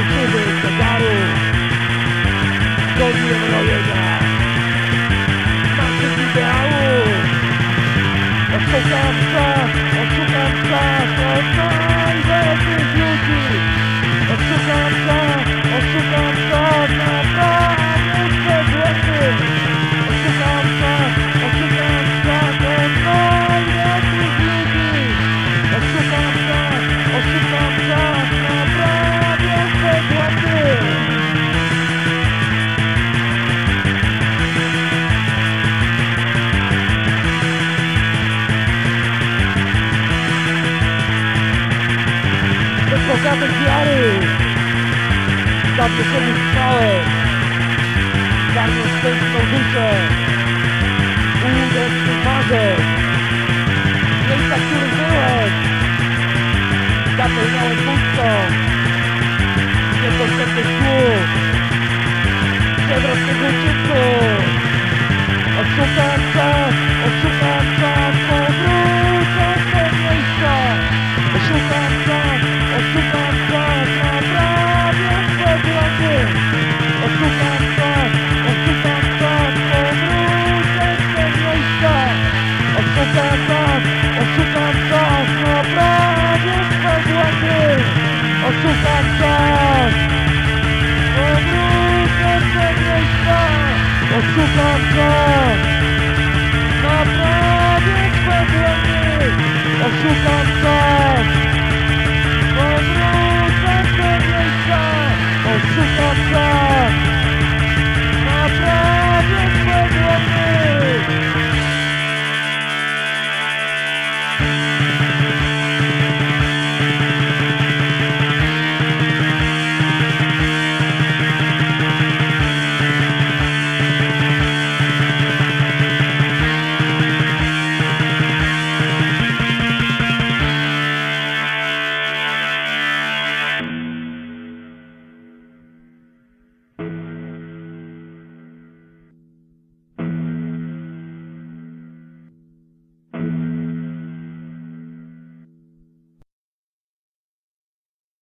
Altuve, Cesaro, dos números South of Gianni. Got the City Solid. Got the Space Solution. Ude Sumaze. Lisa Kurizewek. Got the Yellow Moonstone. wszystko złoty, oszukam czas. Obrócę przegryźba, oszukam czas. Naprawię swe błędy, oszukam czas. Obrócę przegryźba, oszukam czas.